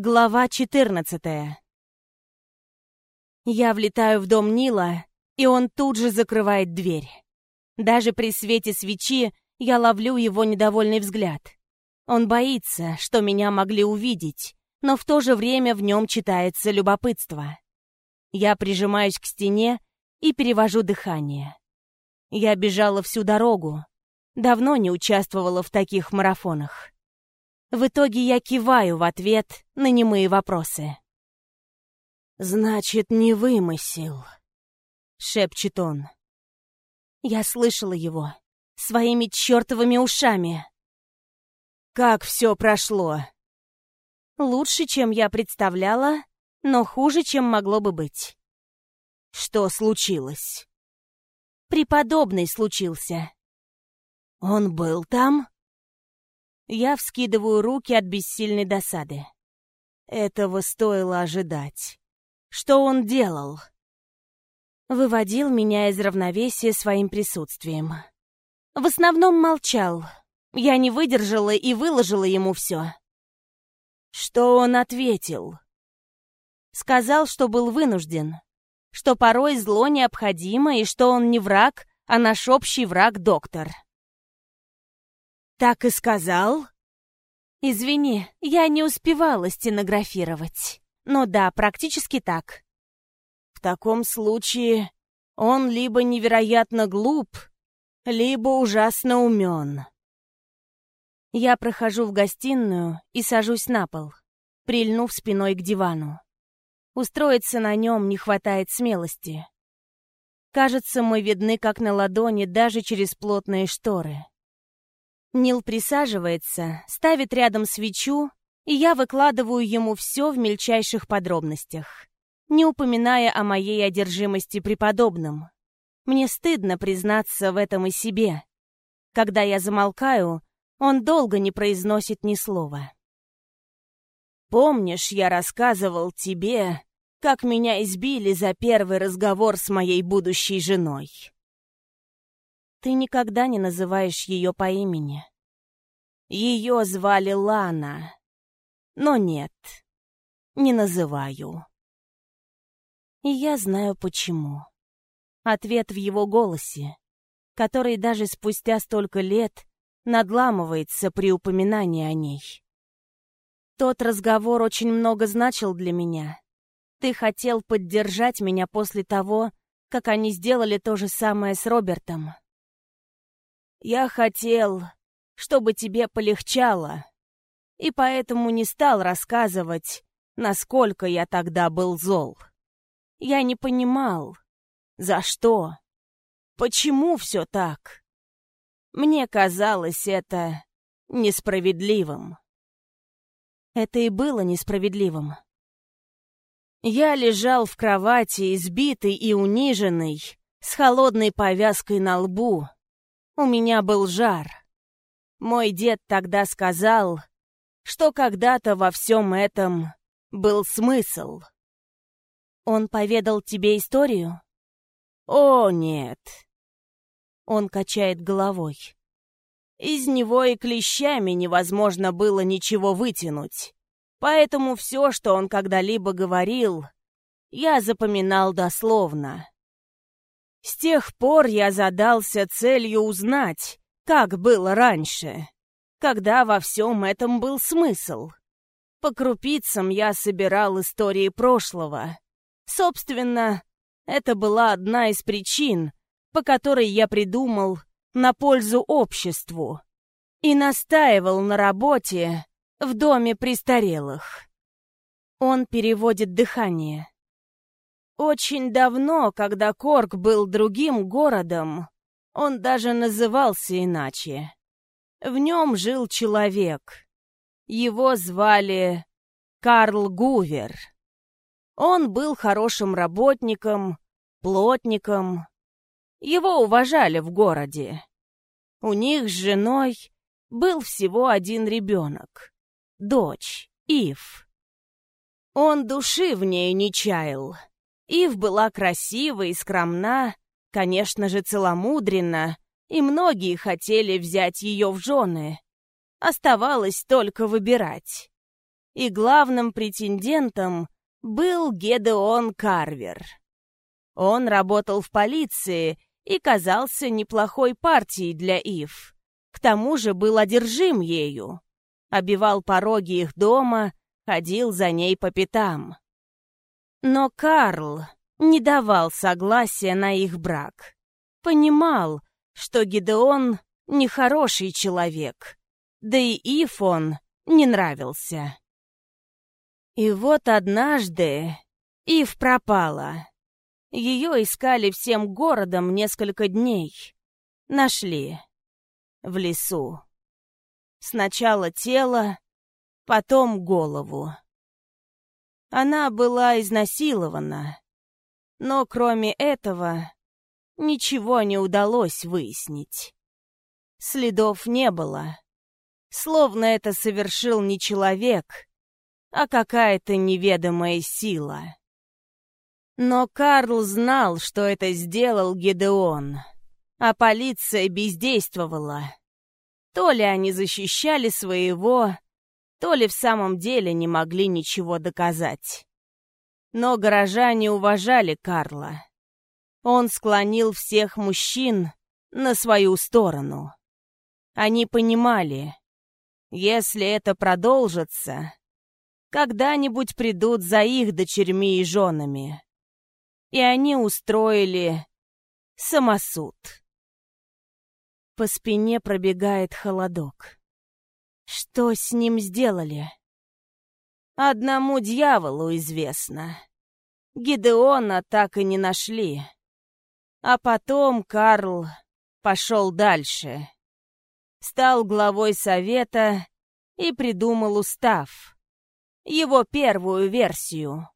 Глава 14 Я влетаю в дом Нила, и он тут же закрывает дверь. Даже при свете свечи я ловлю его недовольный взгляд. Он боится, что меня могли увидеть, но в то же время в нем читается любопытство. Я прижимаюсь к стене и перевожу дыхание. Я бежала всю дорогу. Давно не участвовала в таких марафонах. В итоге я киваю в ответ на немые вопросы. «Значит, не вымысел», — шепчет он. Я слышала его своими чертовыми ушами. «Как все прошло?» «Лучше, чем я представляла, но хуже, чем могло бы быть». «Что случилось?» «Преподобный случился». «Он был там?» Я вскидываю руки от бессильной досады. Этого стоило ожидать. Что он делал? Выводил меня из равновесия своим присутствием. В основном молчал. Я не выдержала и выложила ему все. Что он ответил? Сказал, что был вынужден, что порой зло необходимо и что он не враг, а наш общий враг-доктор. «Так и сказал?» «Извини, я не успевала стенографировать. Но да, практически так». «В таком случае он либо невероятно глуп, либо ужасно умен». Я прохожу в гостиную и сажусь на пол, прильнув спиной к дивану. Устроиться на нем не хватает смелости. Кажется, мы видны как на ладони даже через плотные шторы. Нил присаживается, ставит рядом свечу, и я выкладываю ему все в мельчайших подробностях, не упоминая о моей одержимости преподобным. Мне стыдно признаться в этом и себе. Когда я замолкаю, он долго не произносит ни слова. «Помнишь, я рассказывал тебе, как меня избили за первый разговор с моей будущей женой?» Ты никогда не называешь ее по имени. Ее звали Лана. Но нет, не называю. И я знаю почему. Ответ в его голосе, который даже спустя столько лет надламывается при упоминании о ней. Тот разговор очень много значил для меня. Ты хотел поддержать меня после того, как они сделали то же самое с Робертом. Я хотел, чтобы тебе полегчало, и поэтому не стал рассказывать, насколько я тогда был зол. Я не понимал, за что, почему все так. Мне казалось это несправедливым. Это и было несправедливым. Я лежал в кровати, избитый и униженный, с холодной повязкой на лбу, у меня был жар. Мой дед тогда сказал, что когда-то во всем этом был смысл. Он поведал тебе историю? О, нет. Он качает головой. Из него и клещами невозможно было ничего вытянуть. Поэтому все, что он когда-либо говорил, я запоминал дословно. С тех пор я задался целью узнать, как было раньше, когда во всем этом был смысл. По крупицам я собирал истории прошлого. Собственно, это была одна из причин, по которой я придумал на пользу обществу и настаивал на работе в доме престарелых. Он переводит дыхание. Очень давно, когда Корк был другим городом, он даже назывался иначе. В нем жил человек. Его звали Карл Гувер. Он был хорошим работником, плотником. Его уважали в городе. У них с женой был всего один ребенок — дочь, Ив. Он души в ней не чаял — Ив была красива и скромна, конечно же, целомудренна, и многие хотели взять ее в жены. Оставалось только выбирать. и главным претендентом был Гедеон Карвер. Он работал в полиции и казался неплохой партией для Ив. К тому же был одержим ею. Обивал пороги их дома, ходил за ней по пятам. Но Карл не давал согласия на их брак. Понимал, что Гидеон нехороший человек, да и Ив он не нравился. И вот однажды Ив пропала. Ее искали всем городом несколько дней. Нашли. В лесу. Сначала тело, потом голову. Она была изнасилована, но кроме этого ничего не удалось выяснить. Следов не было, словно это совершил не человек, а какая-то неведомая сила. Но Карл знал, что это сделал Гедеон, а полиция бездействовала. То ли они защищали своего, то ли в самом деле не могли ничего доказать. Но горожане уважали Карла. Он склонил всех мужчин на свою сторону. Они понимали, если это продолжится, когда-нибудь придут за их дочерьми и женами. И они устроили самосуд. По спине пробегает холодок. Что с ним сделали? Одному дьяволу известно. Гидеона так и не нашли. А потом Карл пошел дальше. Стал главой совета и придумал устав. Его первую версию,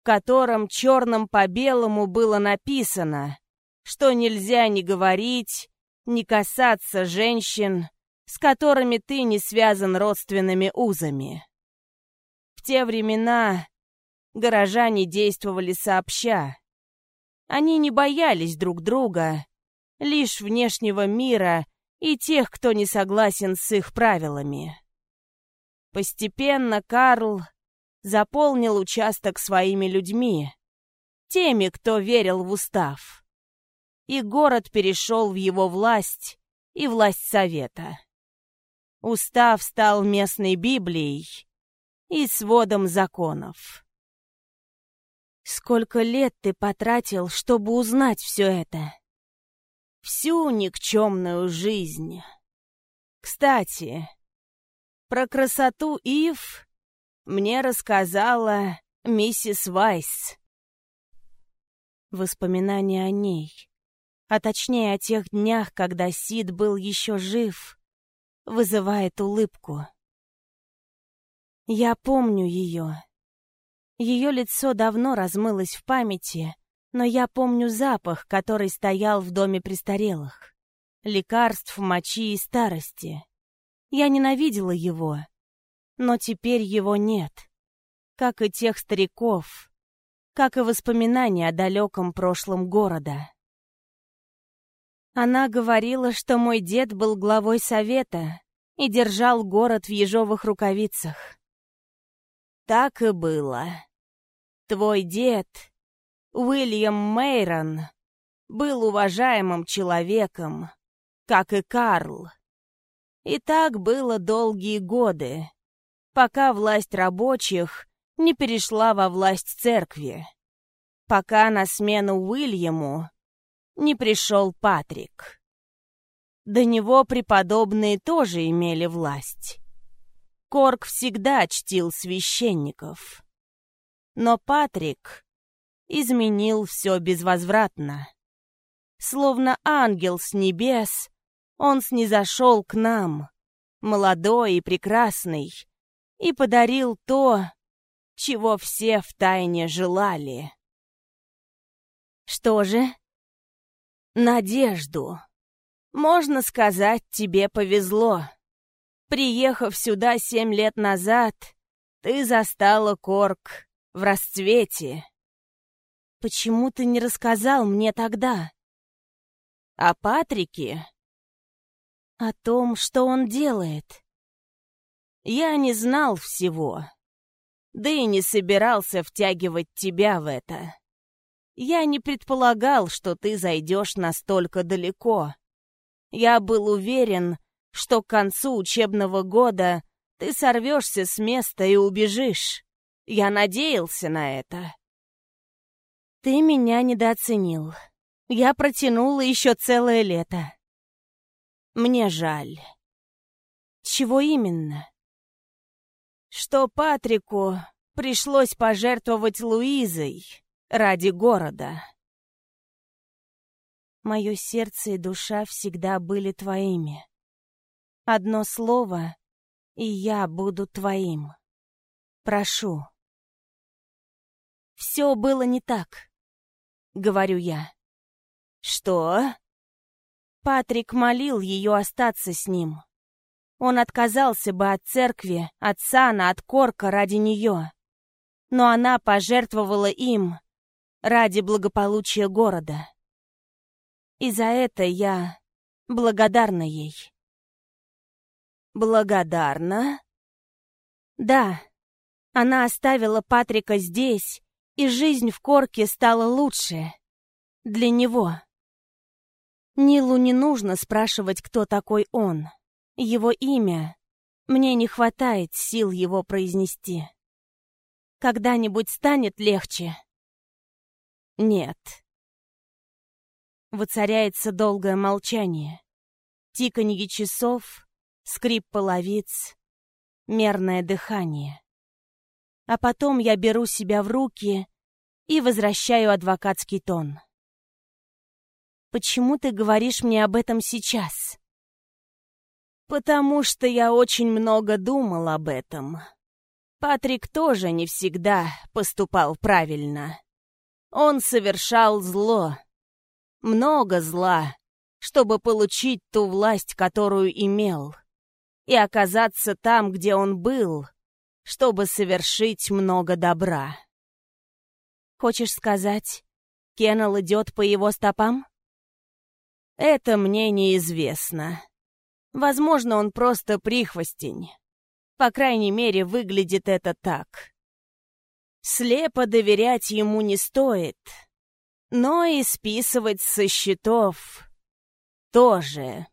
в котором черным по белому было написано, что нельзя ни говорить, ни касаться женщин, с которыми ты не связан родственными узами. В те времена горожане действовали сообща. Они не боялись друг друга, лишь внешнего мира и тех, кто не согласен с их правилами. Постепенно Карл заполнил участок своими людьми, теми, кто верил в устав и город перешел в его власть и власть совета. Устав стал местной Библией и сводом законов. Сколько лет ты потратил, чтобы узнать все это? Всю никчемную жизнь. Кстати, про красоту Ив мне рассказала миссис Вайс. Воспоминания о ней а точнее о тех днях, когда Сид был еще жив, вызывает улыбку. Я помню ее. Ее лицо давно размылось в памяти, но я помню запах, который стоял в доме престарелых. Лекарств, мочи и старости. Я ненавидела его, но теперь его нет. Как и тех стариков, как и воспоминания о далеком прошлом города. Она говорила, что мой дед был главой совета и держал город в ежовых рукавицах. Так и было. Твой дед, Уильям Мейрон, был уважаемым человеком, как и Карл. И так было долгие годы, пока власть рабочих не перешла во власть церкви, пока на смену Уильяму не пришел Патрик. До него преподобные тоже имели власть. Корк всегда чтил священников. Но Патрик изменил все безвозвратно. Словно ангел с небес, он снизошел к нам, молодой и прекрасный, и подарил то, чего все втайне желали. Что же, надежду. Можно сказать, тебе повезло. Приехав сюда семь лет назад, ты застала Корк в расцвете. Почему ты не рассказал мне тогда? О Патрике? О том, что он делает? Я не знал всего. Да и не собирался втягивать тебя в это. Я не предполагал, что ты зайдешь настолько далеко. Я был уверен, что к концу учебного года ты сорвешься с места и убежишь. Я надеялся на это. Ты меня недооценил. Я протянула еще целое лето. Мне жаль. Чего именно? Что Патрику пришлось пожертвовать Луизой ради города. Мое сердце и душа всегда были твоими. Одно слово, и я буду твоим. Прошу. Все было не так, говорю я. Что? Патрик молил ее остаться с ним. Он отказался бы от церкви, от сана, от корка ради нее. Но она пожертвовала им ради благополучия города. И за это я благодарна ей. Благодарна? Да. Она оставила Патрика здесь, и жизнь в Корке стала лучше. Для него. Нилу не нужно спрашивать, кто такой он. Его имя. Мне не хватает сил его произнести. Когда-нибудь станет легче? Нет. Воцаряется долгое молчание. Тиканье часов, скрип половиц, мерное дыхание. А потом я беру себя в руки и возвращаю адвокатский тон. «Почему ты говоришь мне об этом сейчас?» «Потому что я очень много думал об этом. Патрик тоже не всегда поступал правильно. Он совершал зло. Много зла, чтобы получить ту власть, которую имел и оказаться там, где он был, чтобы совершить много добра. Хочешь сказать, Кеннел идет по его стопам? Это мне неизвестно. Возможно, он просто прихвостень. По крайней мере, выглядит это так. Слепо доверять ему не стоит, но и списывать со счетов тоже